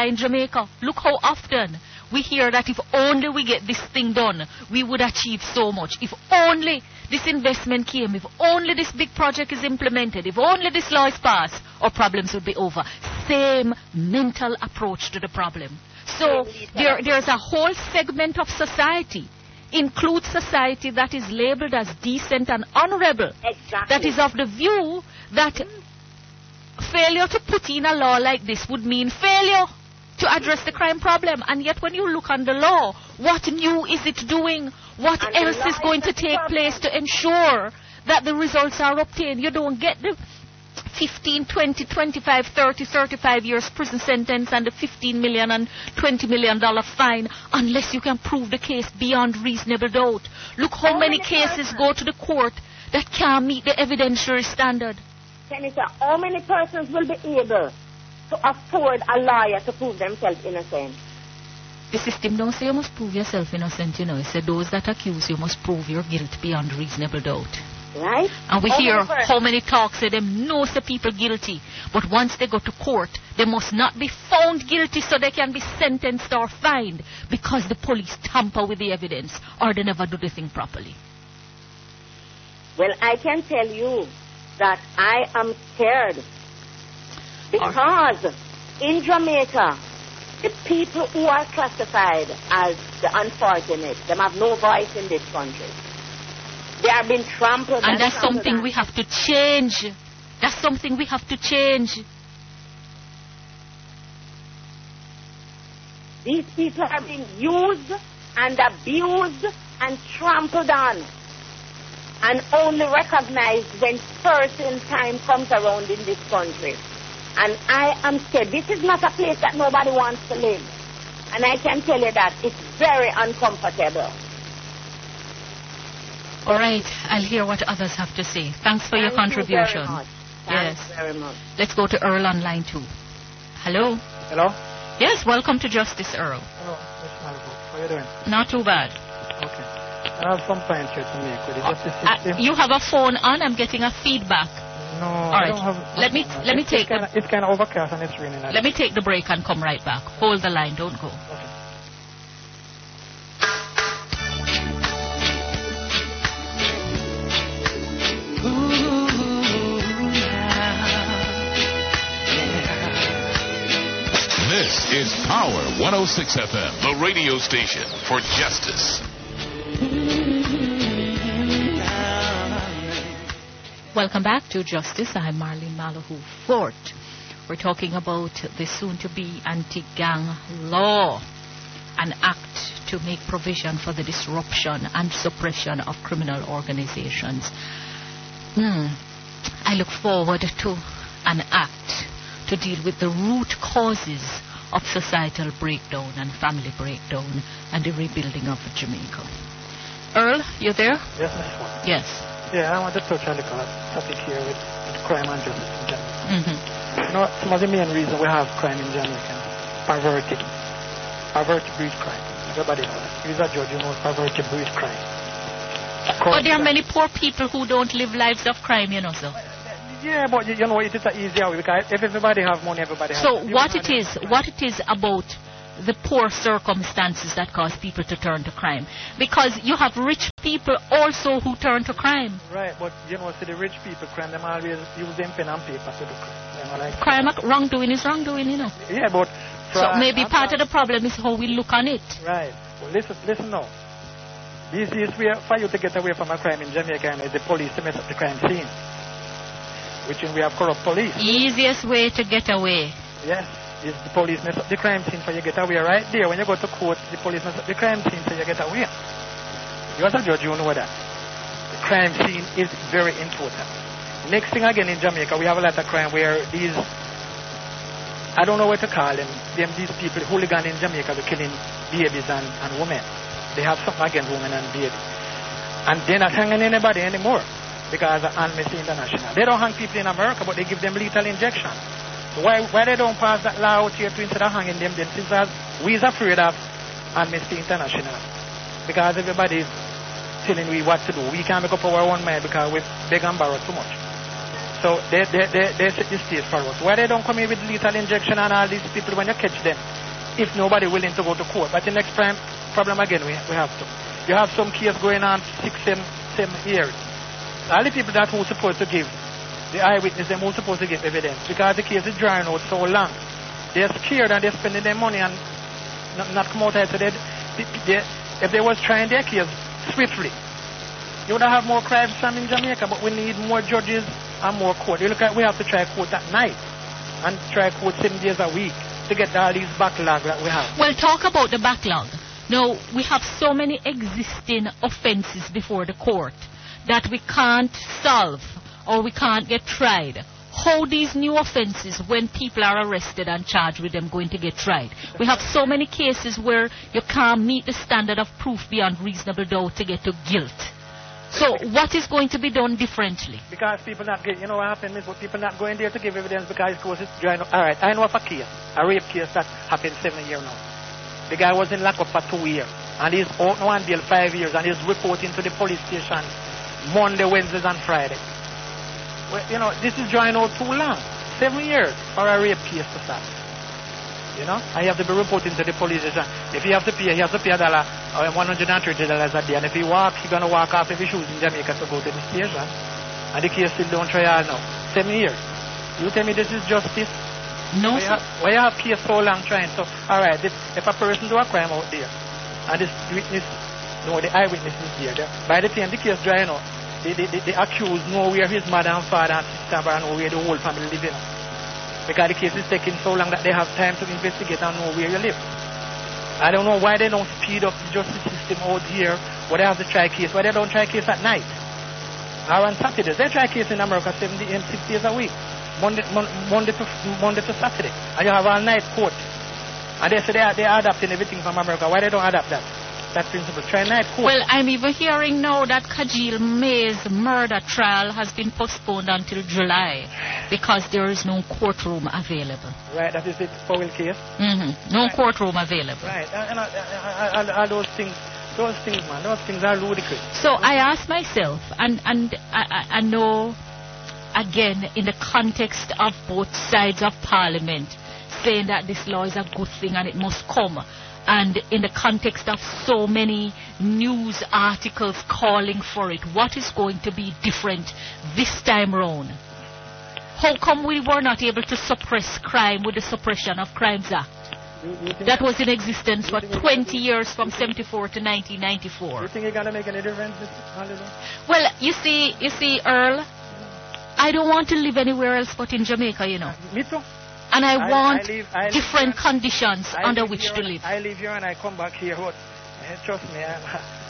in Jamaica. Look how often we hear that if only we get this thing done, we would achieve so much. If only this investment came, if only this big project is implemented, if only this law is passed, our problems would be over. Same mental approach to the problem. So there, there's a whole segment of society includes society that is labeled as decent and honorable. Exactly. That is of the view that failure to put in a law like this would mean failure to address the crime problem. And yet when you look on the law, what new is it doing? What And else is going to take problem. place to ensure that the results are obtained? You don't get the 15, 20, 25, 30, 35 years prison sentence and the 15 million and 20 million dollar fine unless you can prove the case beyond reasonable doubt. Look how many cases go to the court that can't meet the evidentiary standard. Senator, how many persons will be able to afford a lawyer to prove themselves innocent? The system don't say you must prove yourself innocent, you know. It said those that accuse you must prove your guilt beyond reasonable doubt. Right? And we hear how many talks say them know the people guilty. But once they go to court, they must not be found guilty so they can be sentenced or fined because the police tamper with the evidence or they never do the thing properly. Well, I can tell you that I am scared because in Jamaica, the people who are classified as the unfortunate, them have no voice in this country. They have been trampled And that's trampled something on. we have to change. That's something we have to change. These people have been used and abused and trampled on and only recognized when certain time comes around in this country. And I am scared. This is not a place that nobody wants to live. And I can tell you that it's very uncomfortable. All right, I'll hear what others have to say. Thanks for your Thank you contribution. very much. Yes. very much. Let's go to Earl on line two. Hello? Hello? Yes, welcome to Justice Earl. Hello, Miss How are you doing? Not too bad. Okay. I have some points here to make with the justice Uh, system. you have a phone on. I'm getting a feedback. No, all I don't have. Let me- let me It's take Kinda, it's kind of overcast and it's raining. Let me take the break and come right back. Hold the line. Don't go. Okay. This is Power 106 FM, the radio station for justice. Welcome back to Justice. I'm Marlene Malahoo Forte. We're talking about the soon to be anti gang law, an act to make provision for the disruption and suppression of criminal organizations. Hmm. I look forward to an act to deal with the root causes of societal breakdown and family breakdown and the rebuilding of Jamaica. Earl, you there? Yes. Yes. Yeah, I want to touch on the topic here with, with crime and justice in general. hmm You know, some of the main reasons we have crime in Jamaica, poverty. Poverty breeds crime. Everybody knows that. He's a judge, you know, poverty breeds crime. But there are many poor people who don't live lives of crime, you know, so. Yeah, but you, know, it is an easier way because if everybody have money, everybody has So what it is, what it is about the poor circumstances that cause people to turn to crime. Because you have rich people also who turn to crime. Right, but you know, see the rich people crime, them always use them pen and paper to do crime. You know, like, Crime, wrongdoing is wrongdoing, you know. yeah, but So maybe part of the problem is how we look on it. Right. Well, listen, listen now. The easiest way for you to get away from a crime in Jamaica is the police to mess up the crime scene. Which we have corrupt police. Easiest way to get away. Yes. Is the police mess up the crime scene so you get away right there. When you go to court, the police mess up the crime scene so you get away. You as a judge, you know that. The crime scene is very important. Next thing again in Jamaica, we have a lot of crime where these, I don't know what to call them, them these people, hooligan in Jamaica, they're killing babies and, and women. They have something against women and babies. And they're not hanging anybody anymore because of Amnesty International. They don't hang people in America, but they give them lethal injection. Why, why they don't pass that law out here to instead of hanging them that we is afraid of Amnesty International. Because everybody is telling we what to do. We can't make up our own mind because we beg and borrow too much. So they, they, they, they set the stage for us. Why they don't come in with lethal injection and all these people when you catch them? If nobody willing to go to court. But the next time, problem again, we, we have to. You have some case going on six, seven, seven years. All the people that who supposed to give, the eyewitness, them who supposed to give evidence, because the case is drawing out so long. They're scared and they're spending their money and not, not come out here. So they, they, if they was trying their case swiftly, you would have more crimes than in Jamaica, but we need more judges and more court. You look at we have to try court at night and try court seven days a week to get all these backlog that we have. Well, talk about the backlog. Now, we have so many existing offences before the court that we can't solve or we can't get tried. How these new offences, when people are arrested and charged with them, going to get tried? We have so many cases where you can't meet the standard of proof beyond reasonable doubt to get to guilt. So, what is going to be done differently? Because people not get, you know what happened is, people not going there to give evidence because it goes, join, all right, I know of a case, a rape case that happened seven years now. The guy was in lockup for two years, and he's out now on bail five years, and he's reporting to the police station Monday, Wednesdays, and Friday. Well, you know, this is drawing out too long. Seven years for a rape case to start. You know, and you have to be reporting to the police station. If he has to pay, he has to pay a dollar, uh, or $130 a day. And if he walk, he's going to walk off if he shoes in Jamaica to go to the station. And the case still don't trial now. Seven years. You tell me this is justice? No, Why you, have, why you have case so long trying? So, all right, if, if a person do a crime out there, and this witness, no, the eyewitness is there, the, by the time the case drying out, the, the, the, the accused know where his mother and father and sister and know where the whole family living. Because the case is taking so long that they have time to investigate and know where you live. I don't know why they don't speed up the justice system out here, where they have to try case, why they don't try case at night. Or on Saturdays. They try case in America seven days, six days a week. Monday, mon, Monday, to, Monday to Saturday. And you have all night court. And they say they are, they are adapting everything from America. Why they don't adapt that? That principle. Try night court. Well, I'm even hearing now that Kajil May's murder trial has been postponed until July because there is no courtroom available. Right, that is it. Foul case. Mm-hmm. No Right. courtroom available. Right. And, and, and, and, and those things, those things, man, those things are ludicrous. So I ask myself, and, and I, I, I know, again, in the context of both sides of Parliament, saying that this law is a good thing and it must come, and in the context of so many news articles calling for it, what is going to be different this time round? How come we were not able to suppress crime with the Suppression of Crimes Act? You, you think, That was in existence for 20 years from 74 to 1994. you think it's going to make any difference, Well, you see, you see, Earl, I don't want to live anywhere else but in Jamaica, you know. Me too. And I, I- want I I different conditions under which to live. I live here and I come back here. What? eh, Trust me, I,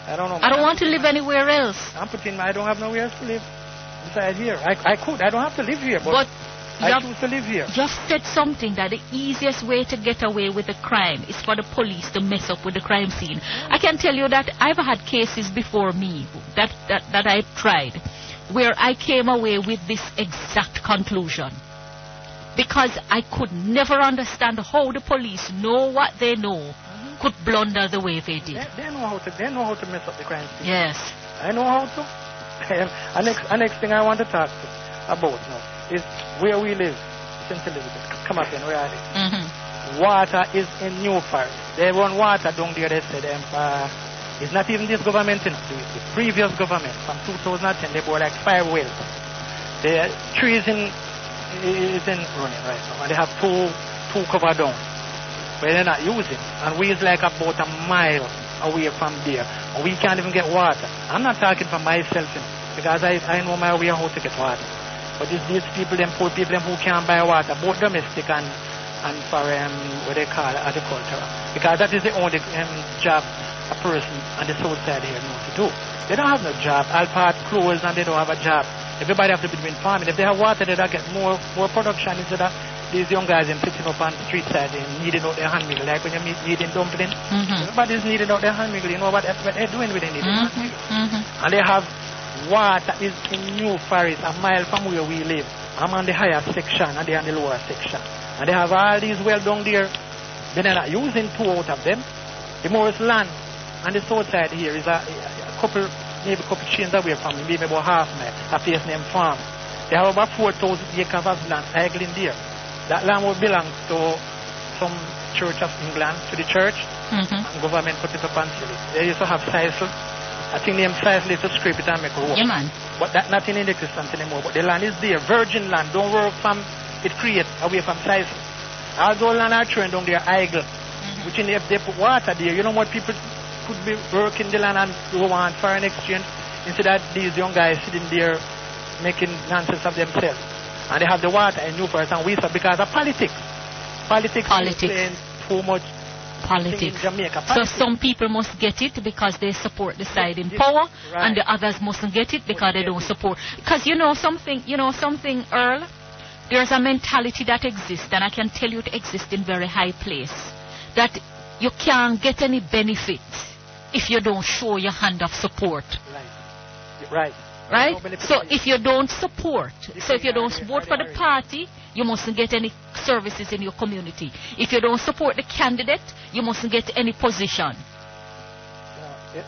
I don't know. I don't want to live anywhere else. I'm putting. I don't have nowhere else to live besides here. I, I could. I don't have to live here, but, But you I have choose to live here. just said something that the easiest way to get away with a crime is for the police to mess up with the crime scene. I can tell you that I've had cases before me that, that, that I've tried where I came away with this exact conclusion. Because I could never understand how the police know what they know could blunder the way they did. They, they know how to. They know how to mess up the crime scene. Yes. I know how to. And the next, next thing I want to talk to about now is where we live, St. Elizabeth. Come up in where I live. hmm Water is in New Forest. They want water down there. They said um, uh, it's not even this government. Know, the, the previous government from 2010 they bought like five wells. The trees in is in running right now, and they have two two cover down, but they're not using. And we is like about a mile away from there, and we can't even get water. I'm not talking for myself, you know, because I I know my way how to get water. But it's these people, them poor people, them who can't buy water, both domestic and and for um, what they call agriculture, because that is the only um, job a person on the south side here knows to do. They don't have no job. All part closed and they don't have a job. Everybody have to be doing farming. If they have water, they don't get more more production instead of these young guys them sitting up on the street side and kneading out their hand mill. Like when you meet kneading dumpling, hmm everybody's kneading out their hand mill. You know what, what they're doing with it? kneading hand hmm mill? hmm And they have water is in New Forest, a mile from where we live. I'm on the higher section and they're on the lower section. And they have all these wells down there. Then they're not using two out of them. The Morris land on the south side here is a, a couple, maybe a couple chains away from me, maybe about half mile, a place named Farm. They have about 4,000 acres of land idling there. That land will belong to some church of England, to the church, Mm-hmm. and government put it up on sale. They used to have Sisal. I think Sisal is to scrape it and make road. Yeah, man. But that not in existence anymore. But the land is there, virgin land. Don't work from it create away from Sisal. All land are turned down there idle. Mm-hmm. Which in if they put water there, you know what people could be working the land and go on foreign exchange instead of these young guys sitting there making nonsense of themselves. And they have the water in Newport and West because of politics. Politics, Politics. is too much Politics. So some people must get it because they support the side in power, right. and the others mustn't get it because they don't support. Because you know something, you know something, Earl. There's a mentality that exists, and I can tell you it exists in very high place. That you can't get any benefit if you don't show your hand of support. Right. Right. Right? So if you don't support, so if you don't vote for the party, you mustn't get any services in your community. If you don't support the candidate, you mustn't get any position.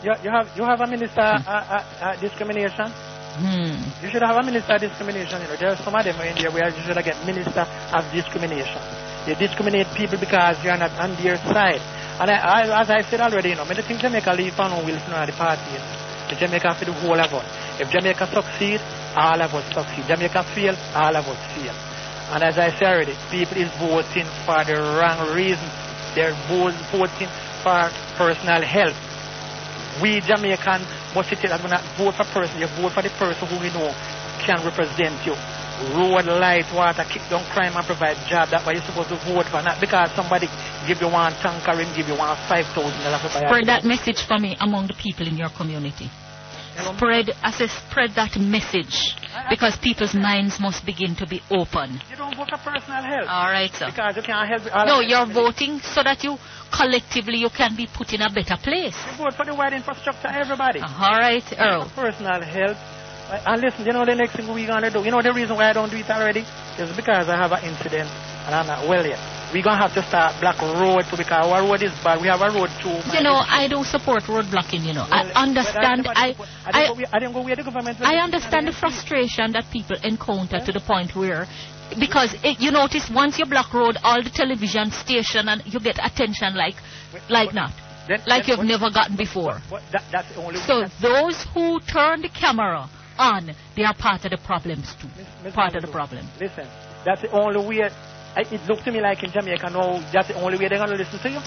You, you have you have a minister uh, uh, uh, discrimination. Hmm. You should have a minister of discrimination. You know, there are some of them in there where you should get minister of discrimination. You discriminate people because you are not on their side. And I, I, as I said already, you know, many things Jamaica leave no will from the party. You know. Jamaica for the whole of us. If Jamaica succeed, all of us succeed. Jamaica fail, all of us fail. And as I said already, people is voting for the wrong reason. They're vo- voting for personal health. We Jamaican must sit and not vote for person. You vote for the person who we know can represent you. Road, light, water, kick down crime and provide job. That's why you're supposed to vote for. Not because somebody give you one tanker and give you one five thousand dollars for buy a Spread that message for me among the people in your community. Spread, I say spread that message because people's minds must begin to be open. You don't vote for personal health. All right, sir. because you can't help No, you're voting so that you collectively you can be put in a better place. You vote for the wide infrastructure, everybody. All right, Earl. personal health. And listen, you know the next thing we're gonna do. You know the reason why I don't do it already is because I have an incident and I'm not well yet. We're gonna have to start block road too because our road is bad. We have a road too. You know, I don't support road blocking. You know, I Well, understand. I, I, I, I didn't go where the government. I understand the frustration that people encounter to the point where, because it, you notice once you block road, all the television station and you get attention like, like not, Then- like then you've never gotten before. But that, that's the only. So those who turn the camera on, they are part of the problems too. Miss Part of the problem. Listen, that's the only way. I, it looked to me like in Jamaica, no, that's the only way they're gonna listen to you.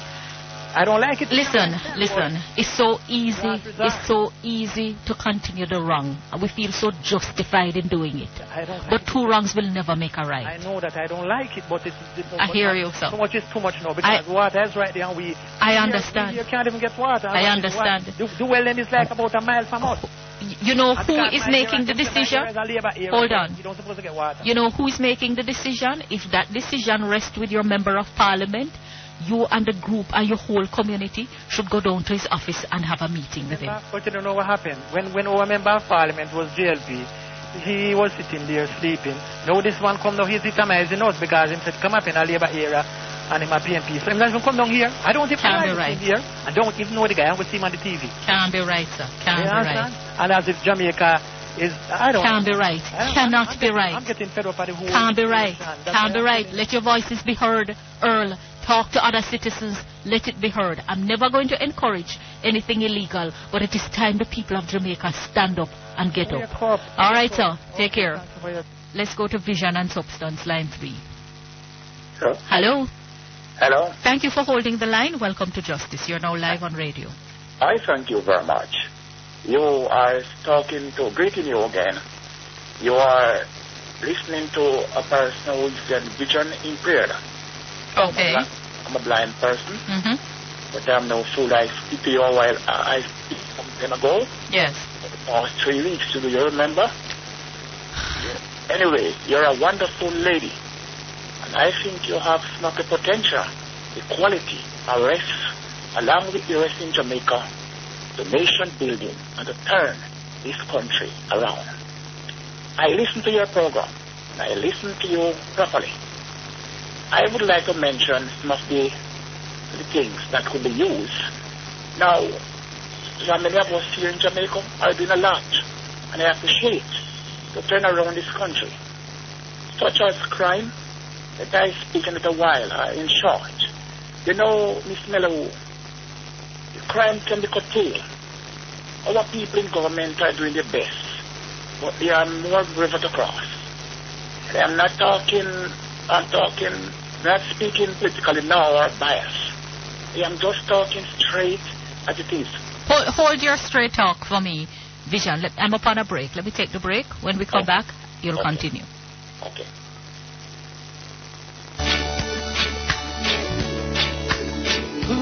I don't like it. Listen, listen. It's so easy. It's so easy to continue the wrong. We feel so justified in doing it. I don't like But it. two wrongs will never make a right. I know that I don't like it, but it's. it's I hear you, sir. So much is too much now because water is right there we. I here- understand. You can't even get water. I understand. what- The, the well then is like about a mile from us. You know who is making the decision? area is a labor area, Hold on. You don't supposed to get water. You know who is making the decision? If that decision rests with your member of parliament, you and the group and your whole community should go down to his office and have a meeting with him. But you don't know what happened. When when our member of parliament was JLP, he was sitting there sleeping. Now this one come down, he's victimizing us because he said come up in a labor area and him a PNP. So him not even come down here. I don't even Can't know be right. here. I don't even know the guy. I'm going to see him on the TV. Can't be right, sir. Can't You be understand? right. And as if Jamaica is, I don't Can't be right. Cannot I'm be getting- right. I'm getting fed up at the whole Can't be right. That's Can't be I'm right. telling Let your voices be heard, Earl. Talk to other citizens. Let it be heard. I'm never going to encourage anything illegal, but it is time the people of Jamaica stand up and get up. All right, Wake sir. Take care. thank you for your- Let's go to Vision and Substance, line three. Hello? Hello. Thank you for holding the line. Welcome to Justice. You're now live on radio. I thank you very much. You are talking to, greeting you again. You are listening to a person who is vision impaired. Okay. I'm a blind person, Mm-hmm. but I'm no fool. I speak to you while I speak something ago, Yes. past three weeks. Do you remember? Anyway, you're a wonderful lady. I think you have not the potential, the quality, a rest, along with the rest in Jamaica, the nation building, and to turn this country around. I listen to your program, and I listen to you properly. I would like to mention some of the, the things that could be used. Now, many of us here in Jamaica are doing a lot, and I appreciate to turn around this country, such as crime, that I speak in a little while, uh, in short. You know, Miss Mellow, crime can be curtailed. Our people in government are doing their best, but they are more river to cross. And I'm not talking, I'm talking, not speaking politically now or bias. I am just talking straight as it is. Hold, hold your straight talk for me, Vision. Let, I'm upon a break. Let me take the break. When we come Okay. back, you'll Okay. continue. Okay.